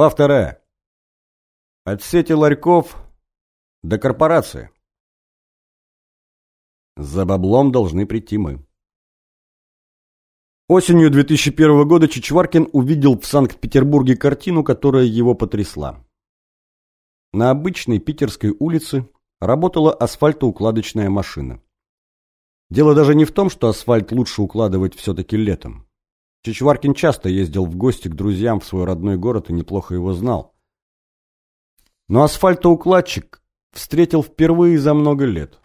Глава вторая. От сети ларьков до корпорации. За баблом должны прийти мы. Осенью 2001 года Чичваркин увидел в Санкт-Петербурге картину, которая его потрясла. На обычной питерской улице работала асфальтоукладочная машина. Дело даже не в том, что асфальт лучше укладывать все-таки летом. Чичваркин часто ездил в гости к друзьям в свой родной город и неплохо его знал. Но асфальтоукладчик встретил впервые за много лет.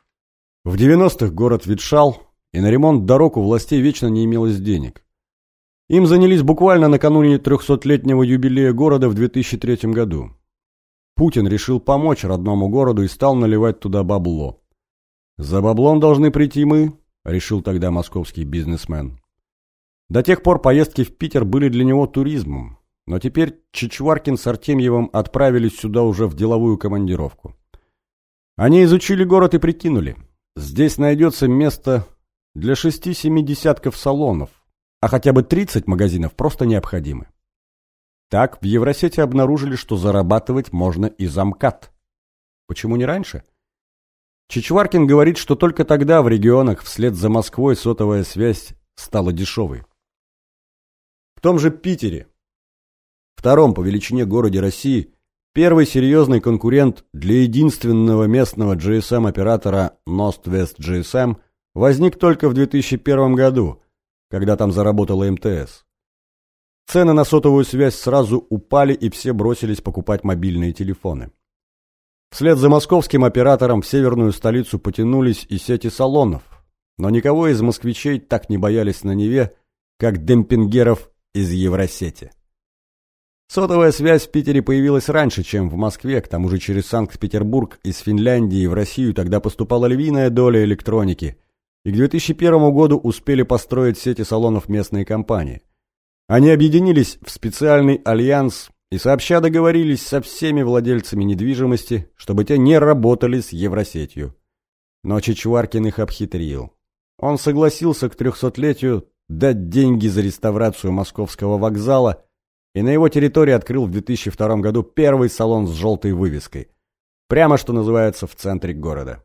В 90-х город ветшал, и на ремонт дорог у властей вечно не имелось денег. Им занялись буквально накануне 300-летнего юбилея города в 2003 году. Путин решил помочь родному городу и стал наливать туда бабло. «За баблом должны прийти мы», — решил тогда московский бизнесмен. До тех пор поездки в Питер были для него туризмом, но теперь Чичваркин с Артемьевым отправились сюда уже в деловую командировку. Они изучили город и прикинули. Здесь найдется место для шести-семи десятков салонов, а хотя бы 30 магазинов просто необходимы. Так в Евросете обнаружили, что зарабатывать можно и замкат. Почему не раньше? Чичваркин говорит, что только тогда в регионах вслед за Москвой сотовая связь стала дешевой. В том же Питере, втором по величине городе России, первый серьезный конкурент для единственного местного GSM-оператора Nost-West GSM возник только в 2001 году, когда там заработала МТС. Цены на сотовую связь сразу упали и все бросились покупать мобильные телефоны. Вслед за московским оператором в северную столицу потянулись и сети салонов, но никого из москвичей так не боялись на Неве, как демпингеров из Евросети. Сотовая связь в Питере появилась раньше, чем в Москве, к тому же через Санкт-Петербург из Финляндии в Россию тогда поступала львиная доля электроники, и к 2001 году успели построить сети салонов местные компании. Они объединились в специальный альянс и сообща договорились со всеми владельцами недвижимости, чтобы те не работали с Евросетью. Но Чичваркин их обхитрил. Он согласился к трехсотлетию дать деньги за реставрацию московского вокзала и на его территории открыл в 2002 году первый салон с желтой вывеской. Прямо, что называется, в центре города.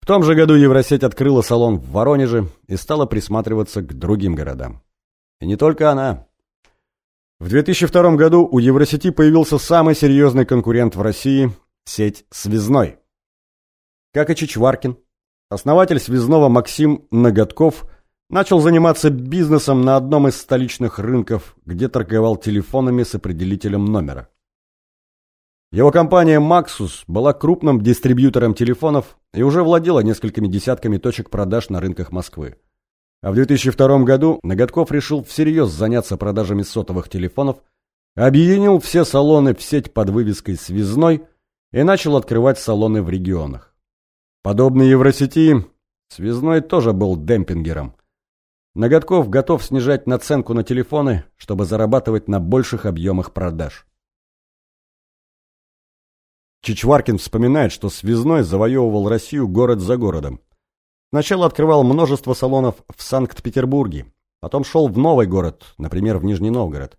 В том же году Евросеть открыла салон в Воронеже и стала присматриваться к другим городам. И не только она. В 2002 году у Евросети появился самый серьезный конкурент в России – сеть «Связной». Как и Чичваркин, основатель «Связного» Максим Ноготков начал заниматься бизнесом на одном из столичных рынков, где торговал телефонами с определителем номера. Его компания Maxus была крупным дистрибьютором телефонов и уже владела несколькими десятками точек продаж на рынках Москвы. А в 2002 году Ноготков решил всерьез заняться продажами сотовых телефонов, объединил все салоны в сеть под вывеской «Связной» и начал открывать салоны в регионах. Подобно Евросети, «Связной» тоже был демпингером. Ноготков готов снижать наценку на телефоны, чтобы зарабатывать на больших объемах продаж. Чичваркин вспоминает, что Связной завоевывал Россию город за городом. Сначала открывал множество салонов в Санкт-Петербурге, потом шел в новый город, например, в Нижний Новгород.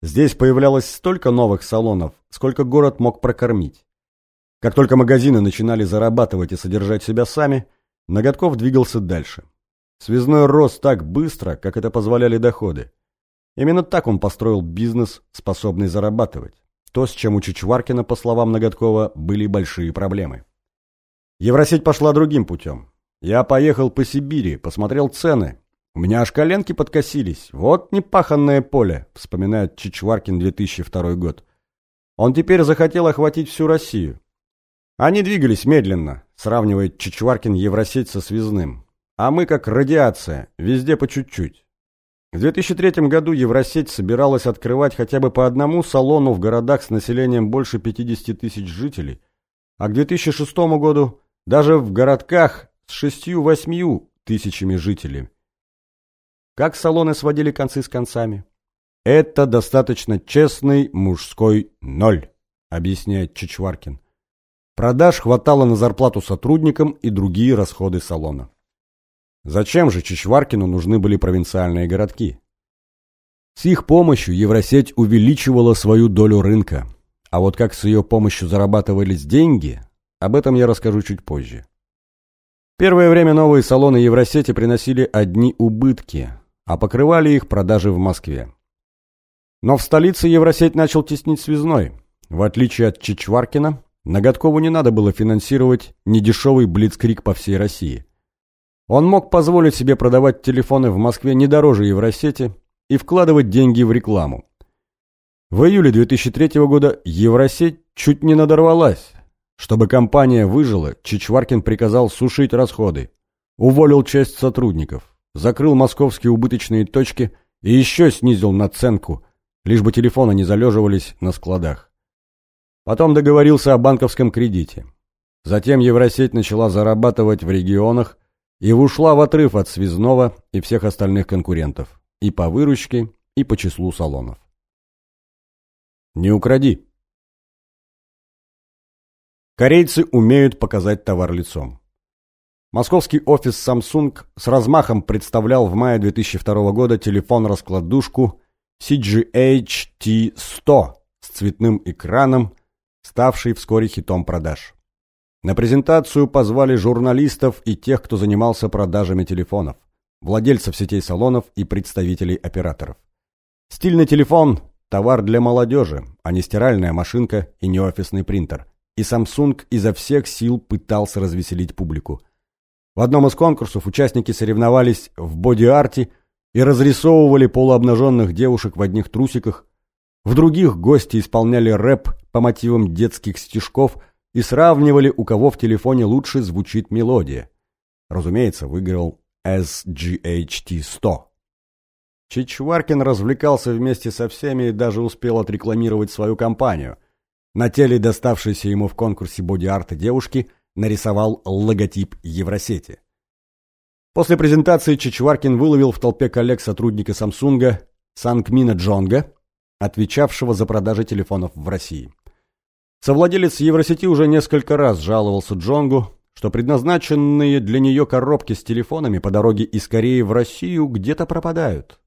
Здесь появлялось столько новых салонов, сколько город мог прокормить. Как только магазины начинали зарабатывать и содержать себя сами, Ноготков двигался дальше. Связной рос так быстро, как это позволяли доходы. Именно так он построил бизнес, способный зарабатывать. То, с чем у Чичваркина, по словам Ноготкова, были большие проблемы. Евросеть пошла другим путем. Я поехал по Сибири, посмотрел цены. У меня аж коленки подкосились. Вот непаханное поле, вспоминает Чичваркин 2002 год. Он теперь захотел охватить всю Россию. Они двигались медленно, сравнивает Чичваркин Евросеть со связным. А мы как радиация, везде по чуть-чуть. В 2003 году Евросеть собиралась открывать хотя бы по одному салону в городах с населением больше 50 тысяч жителей, а к 2006 году даже в городках с шестью-восьмью тысячами жителей. Как салоны сводили концы с концами? Это достаточно честный мужской ноль, объясняет Чичваркин. Продаж хватало на зарплату сотрудникам и другие расходы салона. Зачем же Чичваркину нужны были провинциальные городки? С их помощью Евросеть увеличивала свою долю рынка. А вот как с ее помощью зарабатывались деньги, об этом я расскажу чуть позже. Первое время новые салоны Евросети приносили одни убытки, а покрывали их продажи в Москве. Но в столице Евросеть начал теснить связной. В отличие от Чичваркина, Ноготкову не надо было финансировать недешевый блицкрик по всей России. Он мог позволить себе продавать телефоны в Москве не дороже Евросети и вкладывать деньги в рекламу. В июле 2003 года Евросеть чуть не надорвалась. Чтобы компания выжила, Чичваркин приказал сушить расходы, уволил часть сотрудников, закрыл московские убыточные точки и еще снизил наценку, лишь бы телефоны не залеживались на складах. Потом договорился о банковском кредите. Затем Евросеть начала зарабатывать в регионах и ушла в отрыв от связного и всех остальных конкурентов и по выручке, и по числу салонов. Не укради. Корейцы умеют показать товар лицом. Московский офис Samsung с размахом представлял в мае 2002 года телефон-раскладушку CGH-T100 с цветным экраном, ставший вскоре хитом продаж. На презентацию позвали журналистов и тех, кто занимался продажами телефонов, владельцев сетей салонов и представителей операторов. Стильный телефон – товар для молодежи, а не стиральная машинка и не офисный принтер. И Samsung изо всех сил пытался развеселить публику. В одном из конкурсов участники соревновались в боди-арте и разрисовывали полуобнаженных девушек в одних трусиках. В других гости исполняли рэп по мотивам детских стишков – и сравнивали, у кого в телефоне лучше звучит мелодия. Разумеется, выиграл SGHT-100. Чичваркин развлекался вместе со всеми и даже успел отрекламировать свою компанию. На теле доставшейся ему в конкурсе боди-арта девушки нарисовал логотип Евросети. После презентации Чичваркин выловил в толпе коллег сотрудника Самсунга Сангмина Джонга, отвечавшего за продажи телефонов в России. Совладелец Евросети уже несколько раз жаловался Джонгу, что предназначенные для нее коробки с телефонами по дороге из Кореи в Россию где-то пропадают.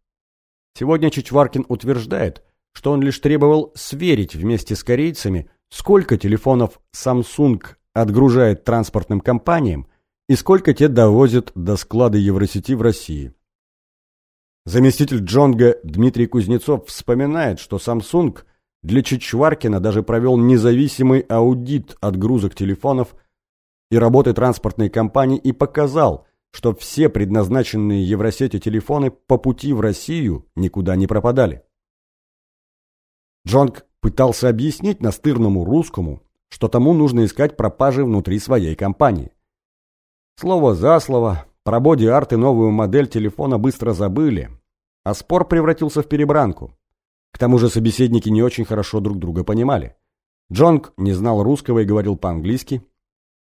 Сегодня Чичваркин утверждает, что он лишь требовал сверить вместе с корейцами, сколько телефонов Samsung отгружает транспортным компаниям и сколько те довозят до склада Евросети в России. Заместитель Джонга Дмитрий Кузнецов вспоминает, что Samsung – для Чичваркина даже провел независимый аудит отгрузок телефонов и работы транспортной компании и показал, что все предназначенные Евросети телефоны по пути в Россию никуда не пропадали. Джонг пытался объяснить настырному русскому, что тому нужно искать пропажи внутри своей компании. Слово за слово, про боди-арт и новую модель телефона быстро забыли, а спор превратился в перебранку. К тому же собеседники не очень хорошо друг друга понимали. Джонг не знал русского и говорил по-английски.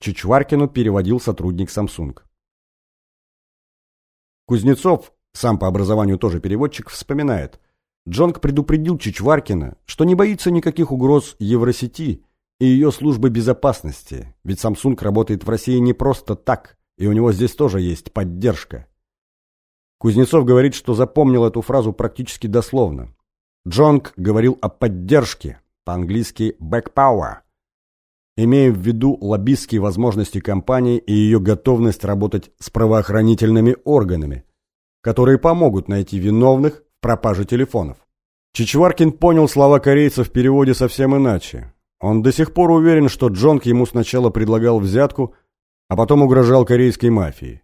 Чичваркину переводил сотрудник Samsung. Кузнецов, сам по образованию тоже переводчик, вспоминает. Джонг предупредил Чичваркина, что не боится никаких угроз Евросети и ее службы безопасности, ведь Samsung работает в России не просто так, и у него здесь тоже есть поддержка. Кузнецов говорит, что запомнил эту фразу практически дословно. Джонг говорил о поддержке, по-английски «back power», имея в виду лоббистские возможности компании и ее готовность работать с правоохранительными органами, которые помогут найти виновных в пропаже телефонов. Чичваркин понял слова корейца в переводе совсем иначе. Он до сих пор уверен, что Джонг ему сначала предлагал взятку, а потом угрожал корейской мафии.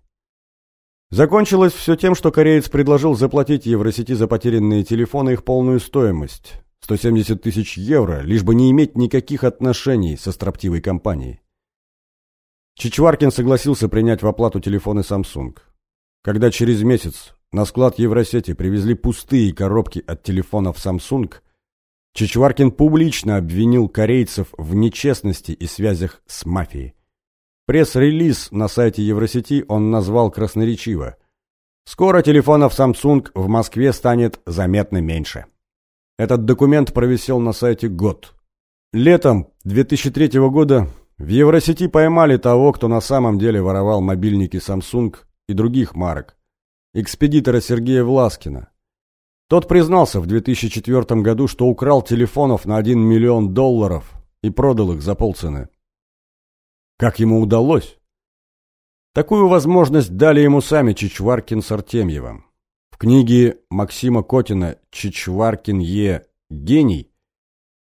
Закончилось все тем, что кореец предложил заплатить Евросети за потерянные телефоны их полную стоимость – 170 тысяч евро, лишь бы не иметь никаких отношений со строптивой компанией. Чичваркин согласился принять в оплату телефоны Samsung. Когда через месяц на склад Евросети привезли пустые коробки от телефонов Samsung, Чичваркин публично обвинил корейцев в нечестности и связях с мафией. Пресс-релиз на сайте Евросети он назвал красноречиво. Скоро телефонов Samsung в Москве станет заметно меньше. Этот документ провисел на сайте год. Летом 2003 года в Евросети поймали того, кто на самом деле воровал мобильники Samsung и других марок. Экспедитора Сергея Власкина. Тот признался в 2004 году, что украл телефонов на 1 миллион долларов и продал их за полцены. Как ему удалось? Такую возможность дали ему сами Чичваркин с Артемьевым. В книге Максима Котина «Чичваркин Е. Гений»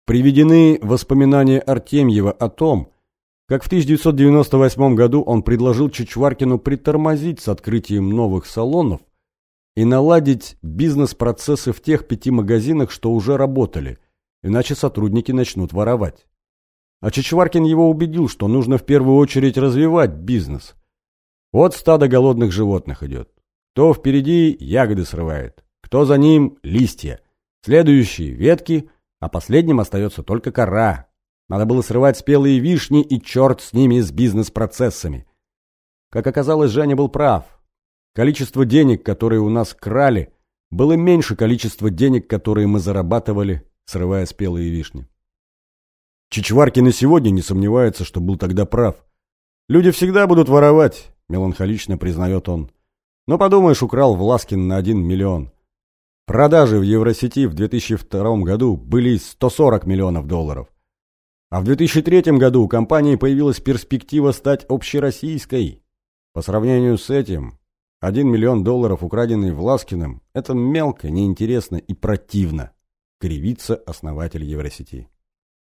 приведены воспоминания Артемьева о том, как в 1998 году он предложил Чичваркину притормозить с открытием новых салонов и наладить бизнес-процессы в тех пяти магазинах, что уже работали, иначе сотрудники начнут воровать. А Чичваркин его убедил, что нужно в первую очередь развивать бизнес. Вот стадо голодных животных идет. Кто впереди ягоды срывает, кто за ним листья, следующие ветки, а последним остается только кора, надо было срывать спелые вишни и черт с ними с бизнес-процессами. Как оказалось, Женя был прав. Количество денег, которые у нас крали, было меньше количества денег, которые мы зарабатывали, срывая спелые вишни. Чичваркин и сегодня не сомневается, что был тогда прав. Люди всегда будут воровать, меланхолично признает он. Но подумаешь, украл Власкин на один миллион. Продажи в Евросети в 2002 году были 140 миллионов долларов. А в 2003 году у компании появилась перспектива стать общероссийской. По сравнению с этим, 1 миллион долларов, украденный Власкиным, это мелко, неинтересно и противно, кривится основатель Евросети.